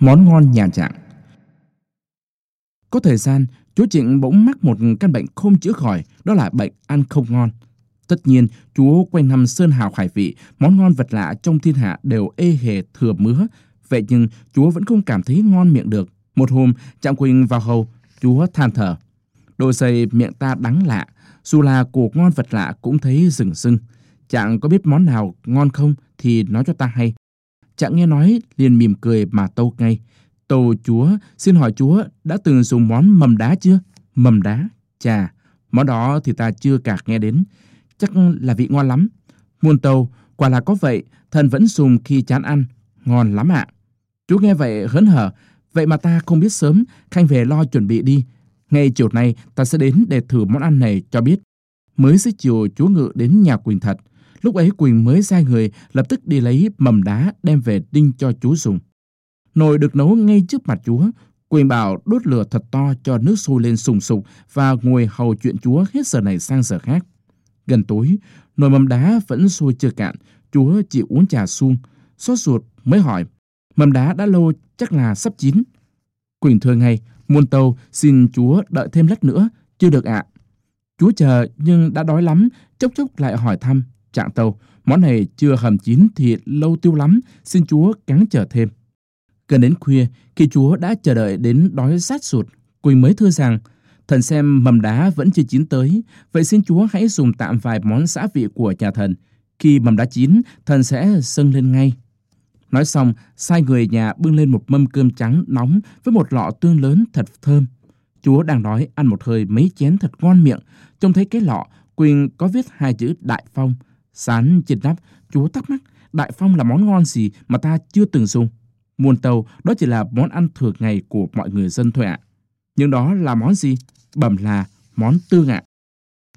Món ngon nhà trạng Có thời gian, chú Trịnh bỗng mắc một căn bệnh không chữa khỏi, đó là bệnh ăn không ngon. Tất nhiên, chúa quanh năm sơn hào hải vị, món ngon vật lạ trong thiên hạ đều ê hề thừa mứa. Vậy nhưng, chúa vẫn không cảm thấy ngon miệng được. Một hôm, Trạng Quỳnh vào hầu, chúa than thở. Đồ xây miệng ta đắng lạ, dù là của ngon vật lạ cũng thấy rừng rưng. Chẳng có biết món nào ngon không thì nói cho ta hay. Chẳng nghe nói liền mỉm cười mà tâu ngay. Tâu chúa, xin hỏi chúa đã từng dùng món mầm đá chưa? Mầm đá? Chà, món đó thì ta chưa cả nghe đến. Chắc là vị ngon lắm. Muôn tâu, quả là có vậy, thần vẫn dùng khi chán ăn. Ngon lắm ạ. Chú nghe vậy hớn hở. Vậy mà ta không biết sớm, Khanh về lo chuẩn bị đi. Ngay chiều nay ta sẽ đến để thử món ăn này cho biết. Mới xế chiều chúa ngự đến nhà Quỳnh thật. Lúc ấy quyền mới sai người lập tức đi lấy mầm đá đem về đinh cho chúa dùng. Nồi được nấu ngay trước mặt chúa. quyền bảo đốt lửa thật to cho nước sôi lên sùng sục và ngồi hầu chuyện chúa hết giờ này sang giờ khác. Gần tối, nồi mầm đá vẫn sôi chưa cạn. Chúa chỉ uống trà suông. Xót ruột mới hỏi. Mầm đá đã lâu chắc là sắp chín. Quỳnh thưa ngay. Muôn tâu xin chúa đợi thêm lát nữa. Chưa được ạ. Chúa chờ nhưng đã đói lắm. Chốc chốc lại hỏi thăm. Trạng tàu món này chưa hầm chín thì lâu tiêu lắm, xin Chúa cắn chờ thêm. Gần đến khuya, khi Chúa đã chờ đợi đến đói sát sụt, Quỳnh mới thưa rằng, thần xem mầm đá vẫn chưa chín tới, vậy xin Chúa hãy dùng tạm vài món xã vị của nhà thần. Khi mầm đá chín, thần sẽ dâng lên ngay. Nói xong, sai người nhà bưng lên một mâm cơm trắng nóng với một lọ tương lớn thật thơm. Chúa đang nói ăn một hơi mấy chén thật ngon miệng, trông thấy cái lọ, Quỳnh có viết hai chữ Đại Phong. Sán chật nắp, chúa thắc mắc, đại phong là món ngon gì mà ta chưa từng dùng. Muôn tàu, đó chỉ là món ăn thường ngày của mọi người dân thôi ạ. Nhưng đó là món gì? Bẩm là món tương ạ.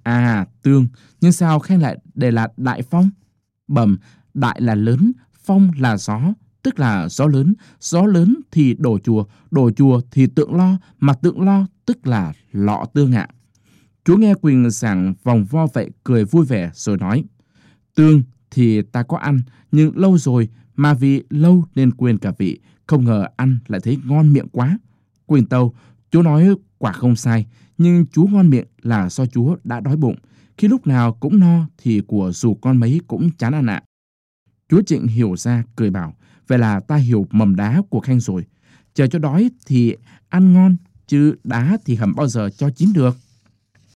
À, tương, nhưng sao khen lại để là đại phong? Bẩm, đại là lớn, phong là gió, tức là gió lớn. Gió lớn thì đổ chùa, đổ chùa thì tượng lo, mà tượng lo tức là lọ tương ạ. Chúa nghe Quỳnh giảng vòng vo vậy cười vui vẻ rồi nói. Tương thì ta có ăn, nhưng lâu rồi mà vì lâu nên quên cả vị, không ngờ ăn lại thấy ngon miệng quá. Quỳnh Tâu, chú nói quả không sai, nhưng chú ngon miệng là do chú đã đói bụng. Khi lúc nào cũng no thì của dù con mấy cũng chán ăn ạ. chú Trịnh hiểu ra, cười bảo, vậy là ta hiểu mầm đá của Khanh rồi. Chờ cho đói thì ăn ngon, chứ đá thì hầm bao giờ cho chín được.